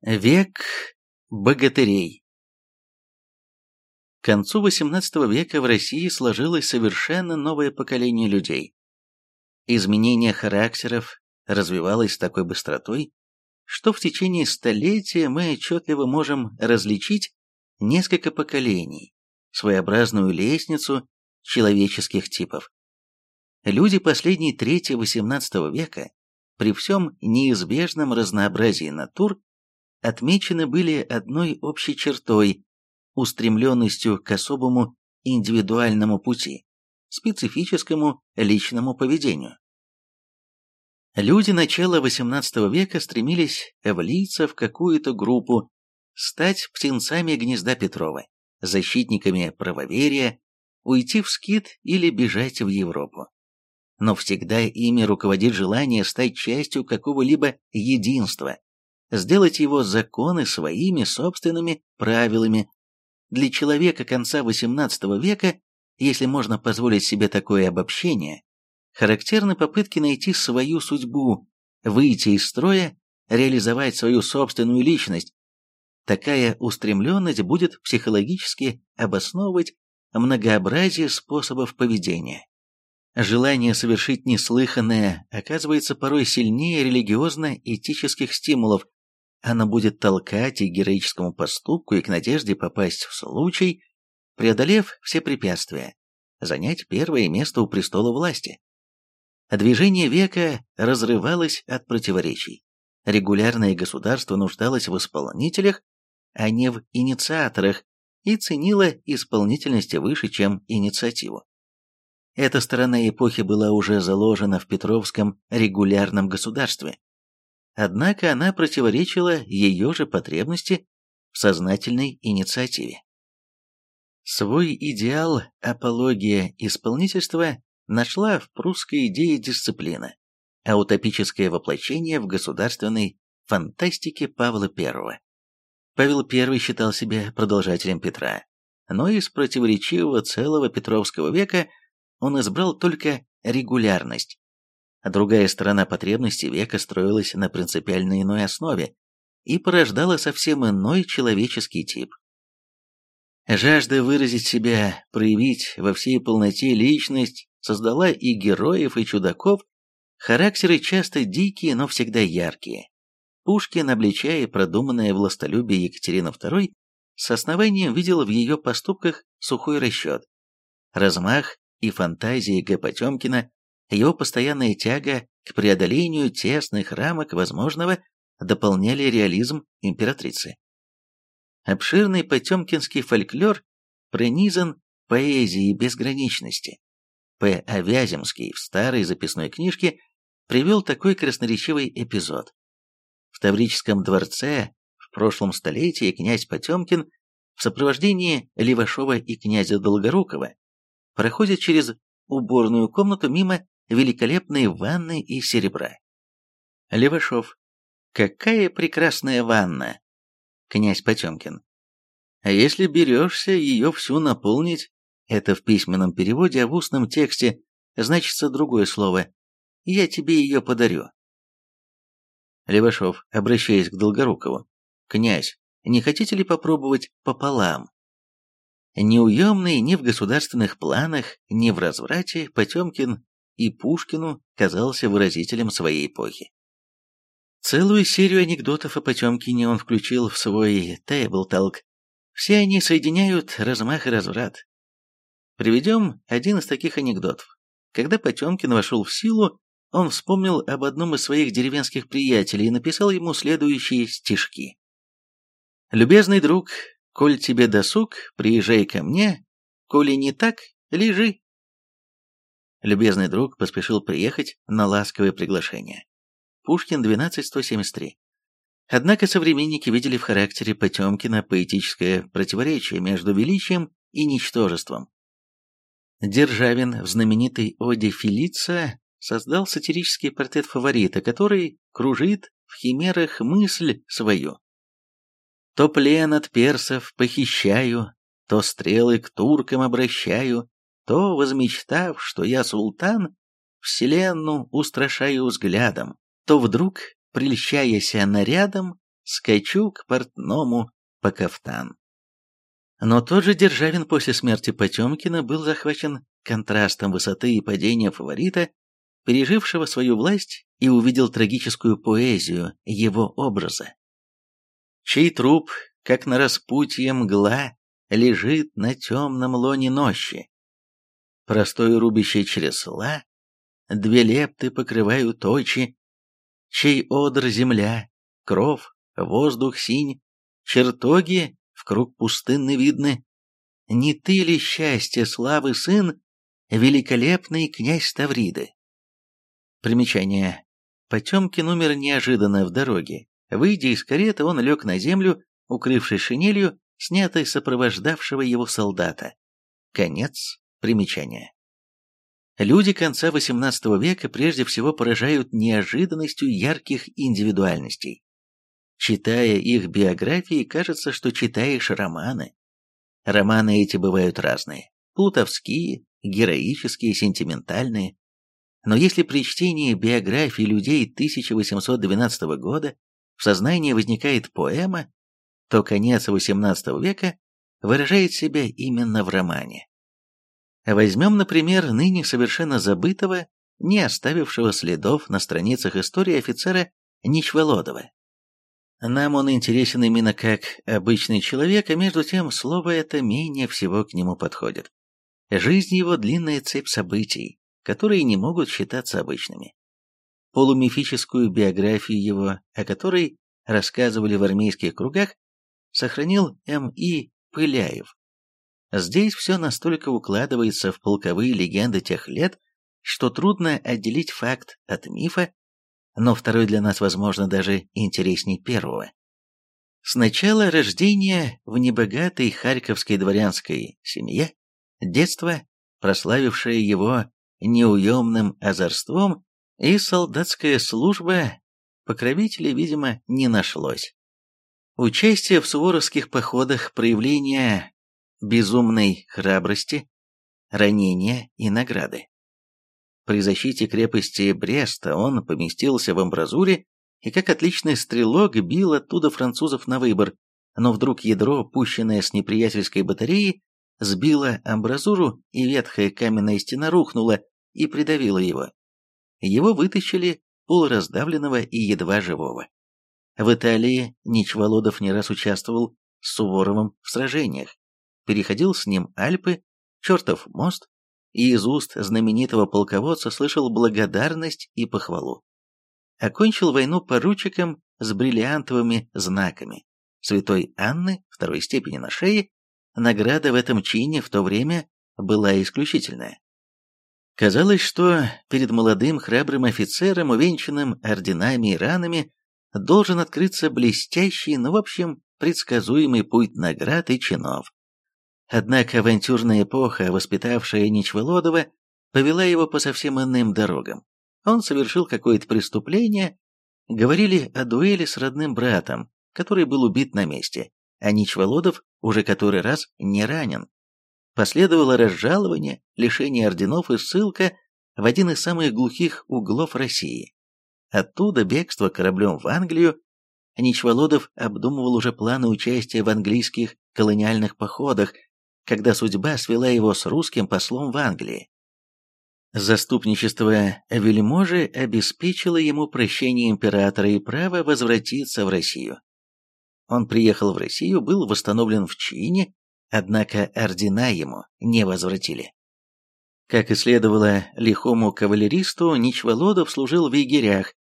Век богатырей К концу XVIII века в России сложилось совершенно новое поколение людей. Изменение характеров развивалось с такой быстротой, что в течение столетия мы отчетливо можем различить несколько поколений, своеобразную лестницу человеческих типов. Люди последней трети XVIII века при всем неизбежном разнообразии натур отмечены были одной общей чертой – устремленностью к особому индивидуальному пути, специфическому личному поведению. Люди начала XVIII века стремились влиться в какую-то группу, стать птенцами гнезда Петрова, защитниками правоверия, уйти в скит или бежать в Европу. Но всегда ими руководит желание стать частью какого-либо единства, сделать его законы своими собственными правилами. Для человека конца XVIII века, если можно позволить себе такое обобщение, характерны попытки найти свою судьбу, выйти из строя, реализовать свою собственную личность. Такая устремленность будет психологически обосновывать многообразие способов поведения. Желание совершить неслыханное оказывается порой сильнее религиозно-этических стимулов, она будет толкать и к героическому поступку, и к надежде попасть в случай, преодолев все препятствия, занять первое место у престола власти. Движение века разрывалось от противоречий. Регулярное государство нуждалось в исполнителях, а не в инициаторах, и ценило исполнительность выше, чем инициативу. Эта сторона эпохи была уже заложена в Петровском регулярном государстве. Однако она противоречила ее же потребности в сознательной инициативе. Свой идеал апология исполнительства нашла в прусской идее дисциплины, а утопическое воплощение в государственной фантастике Павла I. Павел I считал себя продолжателем Петра, но из противоречивого целого Петровского века он избрал только регулярность, а другая сторона потребности века строилась на принципиально иной основе и порождала совсем иной человеческий тип. Жажда выразить себя, проявить во всей полноте личность создала и героев, и чудаков, характеры часто дикие, но всегда яркие. Пушкин, обличая продуманное властолюбие Екатерины II, с основанием видел в ее поступках сухой расчет. Размах и фантазии Г. Потемкина его постоянная тяга к преодолению тесных рамок возможного дополняли реализм императрицы. Обширный потемкинский фольклор пронизан поэзией безграничности. П. Авяземский в старой записной книжке привел такой красноречивый эпизод. В Таврическом дворце в прошлом столетии князь Потемкин в сопровождении Левашова и князя Долгорукова проходит через уборную комнату мимо великолепные ванны из серебра. Левашов. Какая прекрасная ванна! Князь Потемкин. А если берешься ее всю наполнить, это в письменном переводе, а в устном тексте значится другое слово. Я тебе ее подарю. Левашов, обращаясь к Долгорукову. Князь, не хотите ли попробовать пополам? Неуемный ни в государственных планах, ни в разврате, Потемкин и Пушкину казался выразителем своей эпохи. Целую серию анекдотов о Потемкине он включил в свой тейбл-талк. Все они соединяют размах и разврат. Приведем один из таких анекдотов. Когда Потемкин вошел в силу, он вспомнил об одном из своих деревенских приятелей и написал ему следующие стишки. «Любезный друг, коль тебе досуг, приезжай ко мне, коли не так, лежи». Любезный друг поспешил приехать на ласковое приглашение. Пушкин 12.173. Однако современники видели в характере Потемкина поэтическое противоречие между величием и ничтожеством. Державин в знаменитой оде Фелица создал сатирический портрет фаворита, который кружит в химерах мысль свою. То плен от персов похищаю, то стрелы к туркам обращаю, то, возмечтав, что я султан, вселенную устрашаю взглядом, то вдруг, прельщаясь нарядом, скачу к портному по кафтан. Но тот же Державин после смерти Потемкина был захвачен контрастом высоты и падения фаворита, пережившего свою власть, и увидел трагическую поэзию его образа. Чей труп, как на распутье мгла, лежит на темном лоне ночи. Простое рубище чресла, две лепты покрывают очи, чей одр земля, кров, воздух синь, чертоги в круг пустынны видны. Не ты ли счастье, славы сын, великолепный князь Тавриды? Примечание. Потемкин умер неожиданно в дороге. Выйдя из кареты, он лег на землю, укрывшись шинелью, снятой сопровождавшего его солдата. Конец примечания. Люди конца XVIII века прежде всего поражают неожиданностью ярких индивидуальностей. Читая их биографии, кажется, что читаешь романы. Романы эти бывают разные. Плутовские, героические, сентиментальные. Но если при чтении биографий людей 1812 года в сознании возникает поэма, то конец XVIII века выражает себя именно в романе. Возьмем, например, ныне совершенно забытого, не оставившего следов на страницах истории офицера Ничволодова. Нам он интересен именно как обычный человек, а между тем слово это менее всего к нему подходит. Жизнь его длинная цепь событий, которые не могут считаться обычными. Полумифическую биографию его, о которой рассказывали в армейских кругах, сохранил М.И. Пыляев. Здесь все настолько укладывается в полковые легенды тех лет, что трудно отделить факт от мифа, но второй для нас, возможно, даже интересней первого. Сначала рождение в небогатой харьковской дворянской семье, детство, прославившее его неуемным озорством, и солдатская служба, покровителей, видимо, не нашлось. Участие в суворовских походах, проявление безумной храбрости, ранения и награды. При защите крепости Бреста он поместился в амбразуре и как отличный стрелок бил оттуда французов на выбор, но вдруг ядро, пущенное с неприятельской батареи, сбило амбразуру, и ветхая каменная стена рухнула и придавила его. Его вытащили полураздавленного и едва живого. В Италии Ничволодов не раз участвовал с Суворовым в сражениях, переходил с ним Альпы, чертов мост, и из уст знаменитого полководца слышал благодарность и похвалу. Окончил войну поручиком с бриллиантовыми знаками. Святой Анны второй степени на шее, награда в этом чине в то время была исключительная. Казалось, что перед молодым храбрым офицером, увенчанным орденами и ранами, должен открыться блестящий, но в общем предсказуемый путь наград и чинов. Однако авантюрная эпоха, воспитавшая Ничволодова, повела его по совсем иным дорогам. Он совершил какое-то преступление, говорили о дуэли с родным братом, который был убит на месте, а Ничволодов уже который раз не ранен. Последовало разжалование, лишение орденов и ссылка в один из самых глухих углов России. Оттуда бегство кораблем в Англию. Ничволодов обдумывал уже планы участия в английских колониальных походах, когда судьба свела его с русским послом в Англии. Заступничество вельможи обеспечило ему прощение императора и право возвратиться в Россию. Он приехал в Россию, был восстановлен в чине, однако ордена ему не возвратили. Как и следовало лихому кавалеристу, Ничволодов служил в егерях,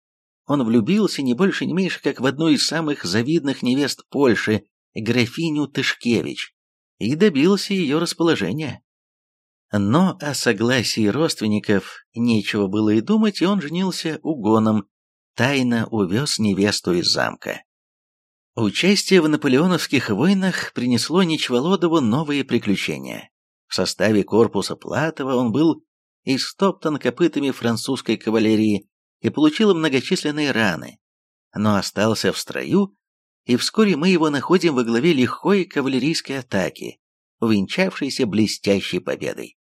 он влюбился не больше не меньше, как в одну из самых завидных невест Польши, графиню Тышкевич, и добился ее расположения. Но о согласии родственников нечего было и думать, и он женился угоном, тайно увез невесту из замка. Участие в наполеоновских войнах принесло Ничволодову новые приключения. В составе корпуса Платова он был истоптан копытами французской кавалерии и получил многочисленные раны, но остался в строю, и вскоре мы его находим во главе лихой кавалерийской атаки, увенчавшейся блестящей победой.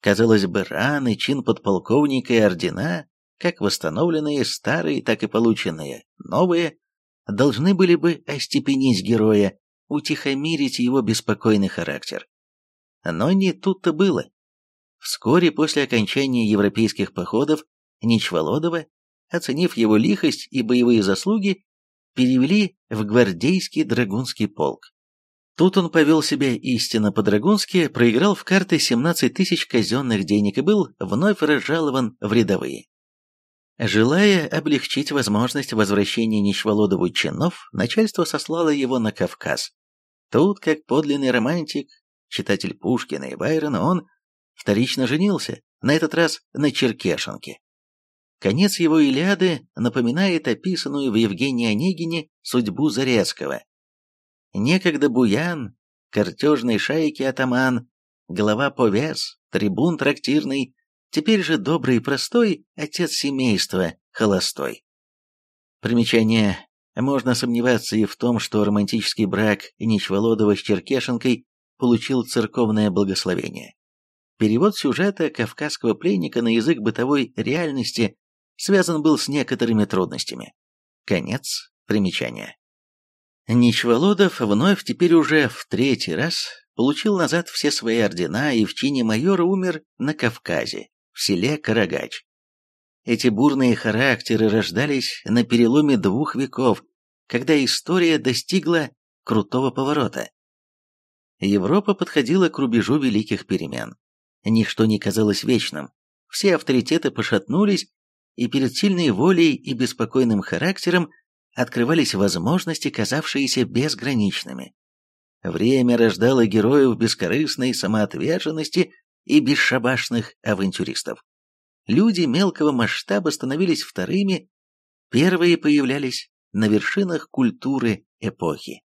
Казалось бы, раны, чин подполковника и ордена, как восстановленные старые, так и полученные новые, должны были бы остепенить героя, утихомирить его беспокойный характер. Но не тут-то было. Вскоре после окончания европейских походов Ничволодова, оценив его лихость и боевые заслуги, перевели в гвардейский драгунский полк. Тут он повел себя истинно по-драгунски, проиграл в карты 17 тысяч казенных денег и был вновь разжалован в рядовые. Желая облегчить возможность возвращения Нищволодову чинов, начальство сослало его на Кавказ. Тут, как подлинный романтик, читатель Пушкина и Байрона, он вторично женился, на этот раз на Черкешенке. Конец его Илиады напоминает описанную в Евгении Онегине судьбу Зарецкого. Некогда буян, картежной шайки атаман, глава повес, трибун трактирный, теперь же добрый и простой отец семейства, холостой. Примечание. Можно сомневаться и в том, что романтический брак Ничволодова с Черкешенкой получил церковное благословение. Перевод сюжета кавказского пленника на язык бытовой реальности связан был с некоторыми трудностями. Конец примечания. Ничволодов вновь теперь уже в третий раз получил назад все свои ордена и в чине майора умер на Кавказе, в селе Карагач. Эти бурные характеры рождались на переломе двух веков, когда история достигла крутого поворота. Европа подходила к рубежу великих перемен. Ничто не казалось вечным. Все авторитеты пошатнулись, и перед сильной волей и беспокойным характером открывались возможности, казавшиеся безграничными. Время рождало героев бескорыстной самоотверженности и бесшабашных авантюристов. Люди мелкого масштаба становились вторыми, первые появлялись на вершинах культуры эпохи.